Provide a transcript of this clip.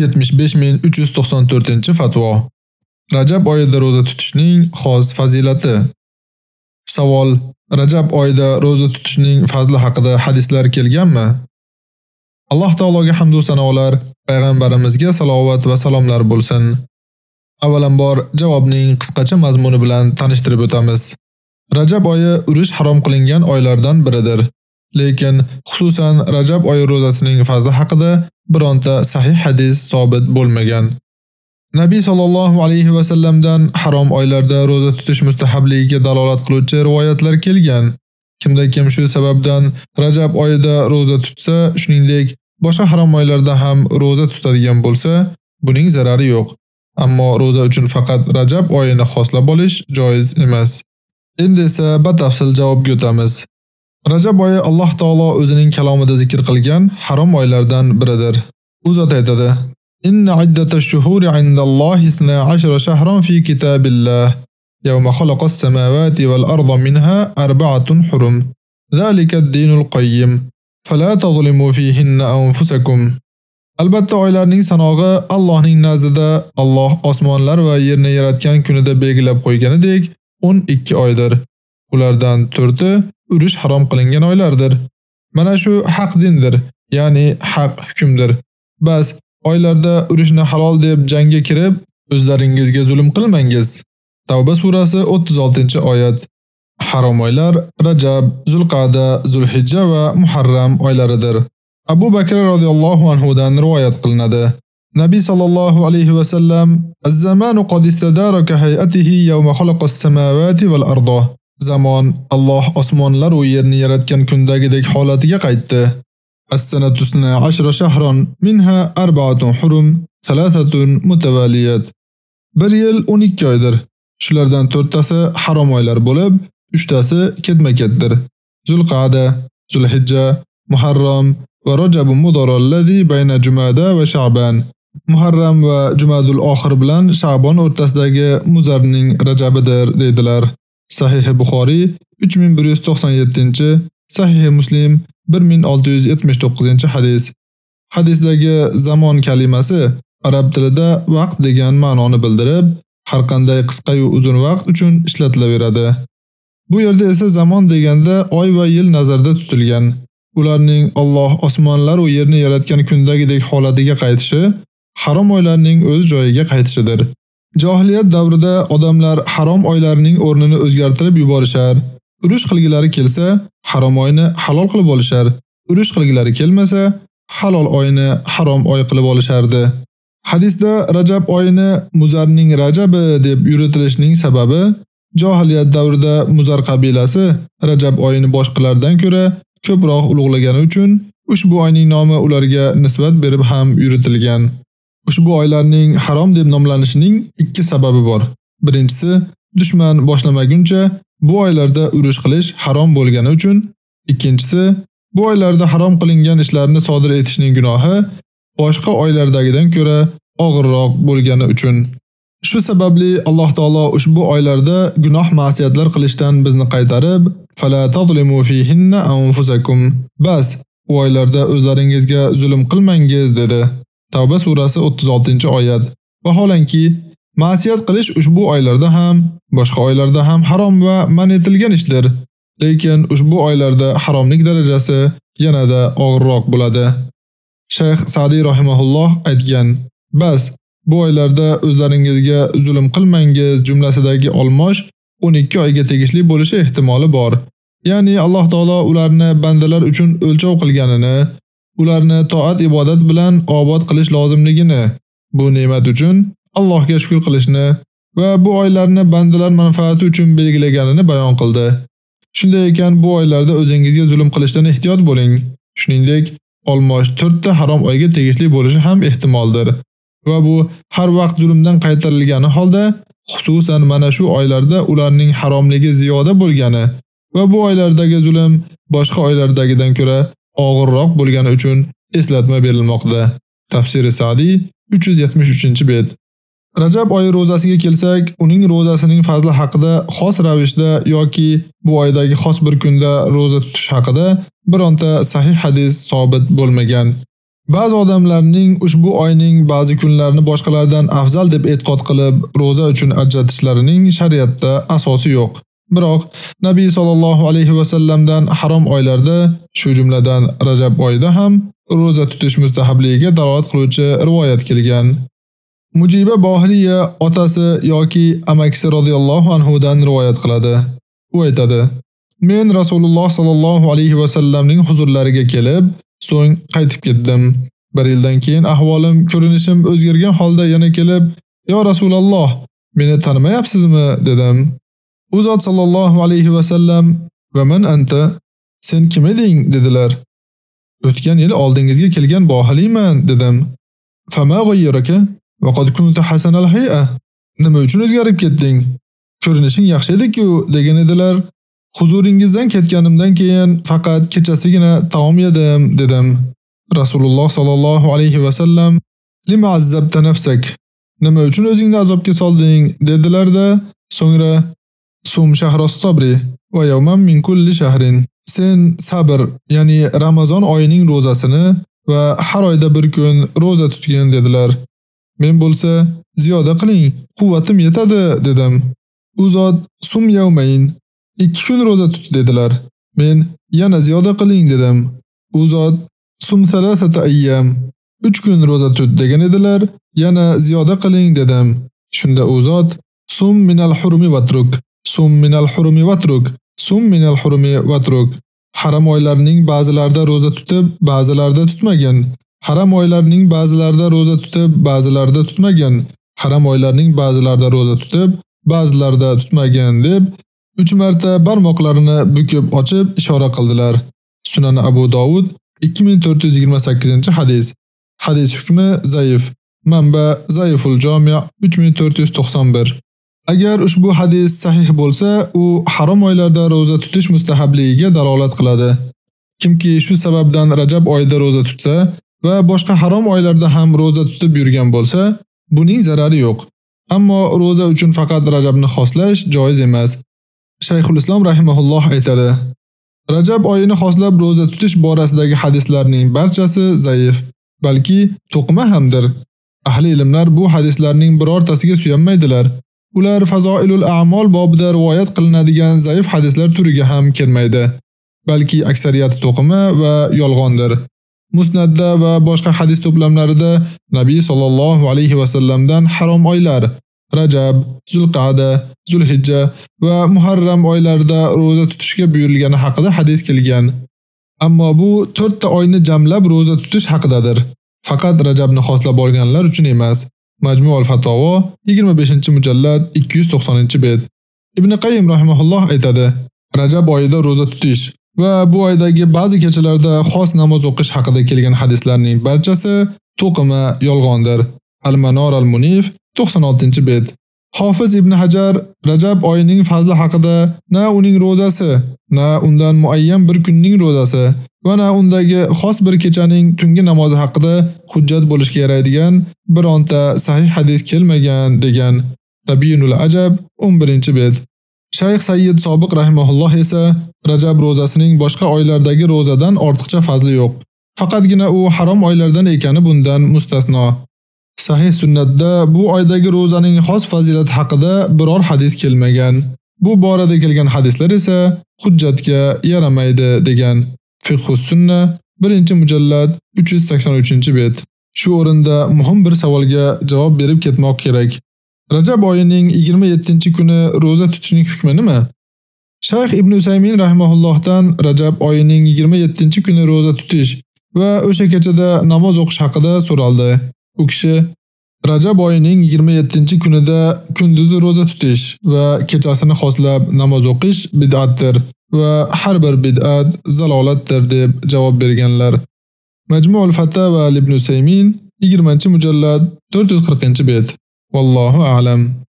75394-fatvo. Rajab oyida roza tutishning xos fazilati. Savol: Rajab oyida roza tutishning fazli haqida hadislar kelganmi? Alloh taologa hamd va sanolar, payg'ambarimizga salovat va salomlar bo'lsin. Avvalambor javobning qisqacha mazmuni bilan tanishtirib o'tamiz. Rajab oyi urush harom qilingan oylardan biridir. Lekin xususan Rajab oyi rozasining fazli haqida bironta sahih hadis sobit bo'lmagan. Nabiy sallallohu alayhi va sallamdan harom oylarda roza tutish mustahabligiga dalolat qiluvchi rivoyatlar kelgan. Kimda kim shu sababdan Rajab oyida roza tutsa, shuningdek boshqa harom oylarda ham roza tutadigan bo'lsa, buning zarari yo'q. Ammo roza uchun faqat Rajab oyini xoslab olish joiz emas. Endi esa batafsil javobga o'tamiz. Rajab oyi Alloh taolo o'zining kalomida zikr qilgan harom oylardan biridir. U zot aytadi: "Inna iddatash shuhuri indallohi 12 shahron fi kitabillah yawma khalaqas samawati wal arda minha arba'atun hurum. Zalika ad-dinul qayyim. Fala tazlimu fihinna anfusakum." Albatta oylarning sanog'i Allohning nazarida Alloh osmonlar va yerni yaratgan kunida belgilab qo'yganidek 12 oydir. Ulardan 4 urush harom qilingan oylardir. Mana shu haq dindir, ya'ni haq hukmdir. Bas, oylarda urushni halol deb jangga kirib, o'zlaringizga zulm qilmangiz. Tavba surasi 36-oyat. Harom oylar Rajab, Zulqa'da, Zulhijja va Muharram oylaridir. Abu Bakr radhiyallohu anhu dan rivoyat qilinadi. Nabiy sallallohu alayhi va sallam: "Az-zamanu qad istadaraka hay'atihi yawma khalaqa as-samawati wal arda." Zamon Alloh osmonlar va yerni yaratgan kundagidek holatiga qaytdi. As-sanatu 12 shahron minha arba'atun hurum, thalathatun mutawaliyat. Bir yil 12 oydir. Shulardan 4tasi harom oylar bo'lib, 3tasi ketma-ketdir. Zulqa'da, Zulhijja, Muharram va Rajab mudor allazi bayna Jumada va Sha'ban. Muharram va Jumadul oxir bilan Sha'bon o'rtasidagi Muzarning Rajabidir dedilar. Sahih Buxoriy 3197, Sahih Muslim 1679-hadis. Hadisdagi zamon kalimasi arab tilida vaqt degan ma'noni bildirib, har qanday qisqa yu uzun vaqt uchun ishlatilaveradi. Bu yerda esa zamon deganda oy va yil nazarda tutilgan. Ularning Alloh osmonlar va yerni yaratgan kundagidek holatiga qaytishi harom oylarning o'z joyiga qaytishidir. Jahiliyat davrida odamlar harom oylarning o'rnini o'zgartirib yuborishar. Urush qilgilari kelsa, harom oyni halol qilib olishar. Urush qilgilari kelmasa, halol oyni harom oy qilib olishardi. Hadisda Rajab oyini Muzarning Rajabi deb yuritilishining sababi jahiliyat davrida Muzar qabilasi Rajab oyini boshqalardan ko'ra ko'proq ulug'lagani uchun ushbu oyning nomi ularga nisbat berib ham yuritilgan. Ushbu oylarning harom deb nomlanishining ikki sababi bor. Birinchisi, dushman boshlamaguncha bu oylarda urush qilish harom bo'lgani uchun, ikkinchisi, bu oylarda harom qilingan ishlarni sodir etishning gunohi boshqa oylardagidan ko'ra og'irroq bo'lgani uchun. Shu sababli Alloh taolo ushbu oylarda gunoh ma'siyatlar qilishdan bizni qaytarib, fala tazlimu fihinna anfusakum. Bas, bu oylarda o'zlaringizga zulm qilmangiz dedi. Tavba surasi 36-oyat. Vaholanki, ma'siyat qilish ushbu oylarda ham, boshqa oylarda ham harom va man etilgan ishdir. Lekin ushbu oylarda haromlik darajasi yanada og'irroq bo'ladi. Shayx Sa'di rahimahulloh aytgan: "Bas, bu oylarda o'zlaringizga zulm qilmangiz" jumlasidagi olmosh 12 oyga tegishli bo'lishi ehtimoli bor. Ya'ni Alloh taolo ularni bandalar uchun o'lchov qilganini, ularni toat ibodat bilan obod qilish lozimligini, bu ne'mat uchun Allohga shukr qilishni va bu oylarni bandalar manfaati uchun belgilaganini bayon qildi. Shunday ekan, bu oylarda o'zingizga zulm qilishdan ehtiyot bo'ling. Shuningdek, olmosh 4 ta harom oyga tegishli bo'lishi ham ehtimoldir. Va bu har vaqt zulmdan qaytarilgani holda, xususan mana shu oylarda ularning haromligi ziyoda bo'lgani va bu oylardagi zulm boshqa oylardagidan ko'ra og'irroq bo'lgani uchun eslatma berilmoqda. Tafsiri Sa'di 373-bet. Rajab oyi rozasiga kelsak, uning rozasining fazli haqida xos ravishda yoki bu oydagi xos bir kunda roza tutish haqida bironta sahih hadis sobit bo'lmagan. Ba'zi odamlarning ushbu oyning ba'zi kunlarini boshqalardan afzal deb e'tiqod qilib, roza uchun ajratishlarining shariatda asosi yo'q. Biroq Nabiy sallallohu alayhi va sallamdan harom oylarda, shu jumladan Rajab oyida ham roza tutish mustahabligiga dalolat qiluvchi rivoyat kelgan. Mujiba Bohiliya otasi yoki amakisi radhiyallohu anhu dan rivoyat qiladi. U aytadi: Men Rasululloh sallallohu alayhi va sallamning huzurlariga kelib, so'ng qaytib ketdim. Bir yildan keyin ahvolim, ko'rinishim o'zgargan holda yana kelib, "Yo Rasululloh, meni tanimayapsizmi?" dedim. U zot sallallohu alayhi va sallam va man anta sen kim eding dedilar. O'tgan yil oldingizga kelgan bohiliman dedim. Fama g'ayyaraka va qad kunta hasanal hay'a. Nima uchun o'zgarib ketding? Ko'rinishing yaxshi edi-ku degan edilar. Huzuringizdan ketganimdan keyin faqat kechasigina taom yedim dedim. Rasululloh sallallohu alayhi va sallam lima azzabta nafsak? Nima uchun o'zingni azobga solding dedilar-da, so'ngra sum shahros sabri va yawman min kulli shahrin. Sen sabr, ya'ni Ramazon oyining rozasini va har oyda bir kun roza tutgin dedilar. Men bo'lsa, ziyoda qiling, quvvatim yetadi dedim. U zot sum yawmayn, 2 kun roza tut dedilar. Men yana ziyoda qiling dedim. U zot sum salasata ayyam, 3 kun roza tut degan edilar. Yana ziyoda qiling dedim. Shunda u zot sum minal hurmi vatruk Sum minal hurumi vatruk. Sum minal hurumi vatruk. Haram oylarning ba'zilarida roza tutib, ba'zilarida tutmagan. Haram oylarning ba'zilarida roza tutib, ba'zilarida tutmagan. Haram oylarning ba'zilarida roza tutib, ba'zilarida tutmagan deb 3 marta barmoqlarini bukib ochib ishora qildilar. Sunan Abu Dovud 2428-hadis. Hadis hukmi zaif. Manba Zaiful Jami' 3491. Agar ushbu hadis sahih bo'lsa, u harom oylarda roza tutish mustahabligiga dalolat qiladi. Kimki shu sababdan Rajab oyida roza tutsa va boshqa harom oylarda ham roza tutib yurgan bo'lsa, buning zarari yo'q. Ammo roza uchun faqat Rajabni xoslash joiz emas. Shayxul Islom rahimahulloh aytadi: Rajab oyini xoslab roza tutish borasidagi hadislarning barchasi zaif, balki to'qma hamdir. Ahli ilmlar bu hadislarning birortasiga suyanmaydilar. Ular fazoilul a'mol bobida rivoyat qilinadigan zaif hadislar turiga ham kirmaydi, balki aksariyati to'qima va yolg'ondir. Musnadda va boshqa hadis to'plamlarida Nabiy sallallohu alayhi va sallamdan harom oylar Rajab, Zulqa'da, Zulhijja va Muharram oylarida roza tutishga buyurilgani haqida hadis kelgan. Ammo bu 4 ta oyni jamlab roza tutish haqidadir. Faqat Rajabni xoslab olganlar uchun emas. Majmu' al-Fatawa 25-mujallad 290-bet. Ibn Qayyim rahimahulloh aytadi: Rajab oyida roza tutish va bu oydagi ba'zi kechalarda xos namoz o'qish haqida kelgan hadislarning barchasi to'qima yolg'ondir. Al-Manor al-Munif 96-bet. Hofiz Ibn Hajar Rajab oyining fazli haqida na uning rozasi, na undan muayyan bir kunning rozasi mana undagi xos bir kechaning tungi namozi haqida hujjat bo'lishga yaraydigan bironta sahih hadis kelmagan degan Tabinul Ajab 11-bet. Shayx Sayyid Sobiq rahimahulloh esa Rajab rozasining boshqa oylardagi rozadan ortiqcha fazli yo'q. Faqatgina u harom oylardan ekani bundan mustasno. Sahih sunnatda bu oydagi rozaning xos fazilati haqida biror hadis kelmagan. Bu borada kelgan hadislar esa hujjatga yaramaydi degan. Fiqhus sunna 1-mujallad 383-bet. Shu o'rinda muhim bir savolga javob berib ketmoq kerak. Rajab oyining 27-kuni roza tutishning hukmi nima? Shayx Ibn Usaymin rahimahullohdan Rajab oyining 27-kuni roza tutish va o'sha kechada namoz o'qish haqida so'raldi. U kishi Rajab oyining 27-kunida kunduzi roza tutish va kechasini xoslab namoz o'qish bid'atdir va har bir bid'at zalolatdir deb javob berganlar. Majmu'ul Fatawa Ibn Usaymin 20-mujallad 440-bet. Vallohu a'lam.